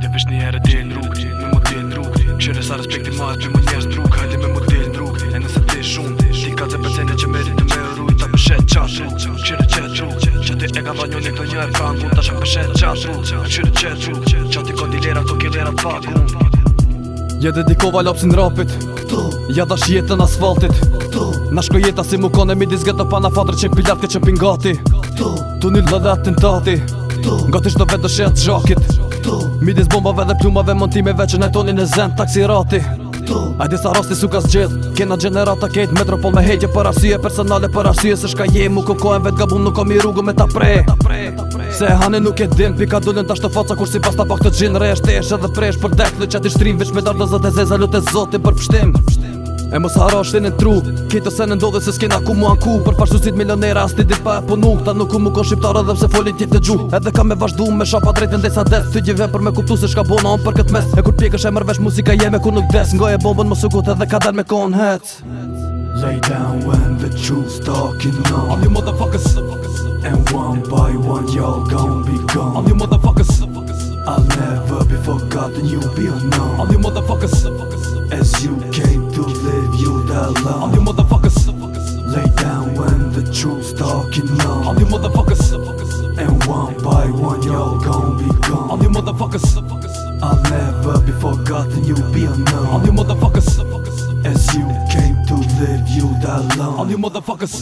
Hajde vesh një herë dhe në rrugë Me më dhe në rrugë Qërë sa respekti ma që më njerës në rrugë Hajde me më dhe në rrugë E nëse të shumë Ti ka të që meri të me rrujë Ta përshet qatë rrugë Qërë qëtë rrugë Që ti e ka vanjo një këtë njerë Ka në Ta të shak përshet qatë rrugë Qërë qëtë rrugë Që ti kondi lera të kilera të pak mm. Ja dedikova lapsin rapit Këtu Ja dash jetën asfaltit Këtu Na shko jeta si mu kone mi disgët pana fatrë që që pingati Këtu Tu një lëdhe Këtu Nga të do vetë dëshet të këtu Midis bombave dhe plumave montimeve që nëjtoni në zem taksirati Këtu A disa rasti su ka zgjith Kena generata kejt metropol me hejtje për arsye personale për arsye Se shka je mu kukohen vet gabun nuk kom i rrugu me ta prej Se hane nuk e din, pika dullin tash të faca kur si pas ta pak të gjin Re është esh edhe fresh për dekli që ati shtrim veç me dardo zote e zezalut e zotin për pështim, për pështim. E mos haro është të në tru Kjetës e në ndodhe se s'kena ku mu anku Për fashtu milionera asti dit pa e punu Ta nuk ku mu kon shqiptarë dhe pse folin t'jit gju Edhe ka me vazhdu me shafa drejtën desa des Ty gjive për me kuptu se shka bona on për këtë mes E kur pjek është e mërvesh muzika jeme ku nuk des Ngoj e bombën më sugut edhe ka den me kon het Lay down when the truth's talking on All you motherfuckers And one by one y'all gon' be gone All you motherfuckers I'll never be forgotten you'll be unknown All you motherfuckers stuck in love All you motherfuckers And one by one y'all gon' be gone All you motherfuckers I'll never be forgotten, you'll be unknown All you motherfuckers As you came to live you that alone All you motherfuckers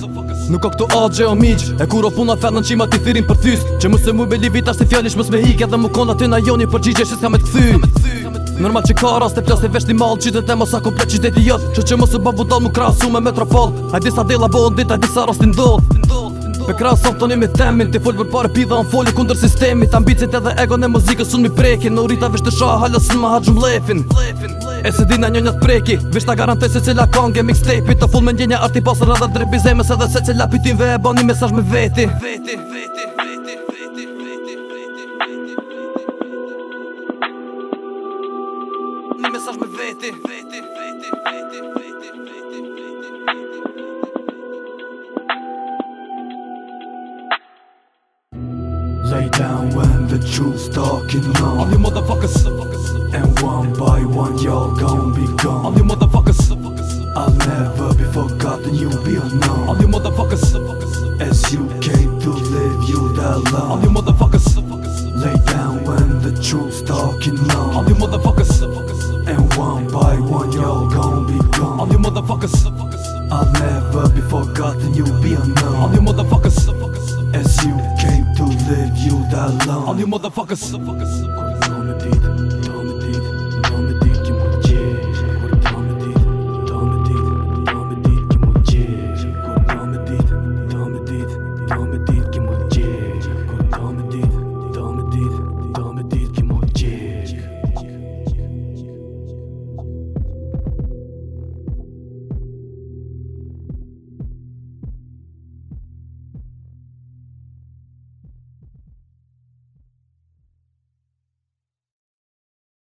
Nuk o këto agje o miq E kur o puna fernë qima ti thyrin për thys Që mëse mu belivit ashtë i fjallish mës me hike Dhe më kona ty na joni përgjigje që ka me t'kthy Normal që ka rast e plas e veshti një mall Qitë mos a komple qitë e jodh Qo që mos u bavu dal mu krasu me metropol Aj disa dela la bon dit, aj disa rast i ndodh Pe kras of tonim e themin Ti folë për pare pida në folë kundër sistemi Ta edhe ego në muzikës sun mi prekin Në rita vesh të shah halës sun ma ha gjum lefin E se dina njët preki Vesh ta garantoj se cila kong mixtape mixtepi Të full me njënja arti pasër edhe drepizemes Edhe se cila pitin ve e bani mesaj me veti vete, vete, vete, vete, vete, vete, vete, vete. Lay down when the truth's talking long. All you motherfuckers, and one by one y'all gon' be gone. All you motherfuckers, I'll never be forgotten. You will know. All you motherfuckers, as you came to live, you that alone. All you motherfuckers. all gon' be gone. All you motherfuckers, I'll never be forgotten, you'll be unknown. All you motherfuckers, as you came to live, you die alone. All you motherfuckers, motherfuckers,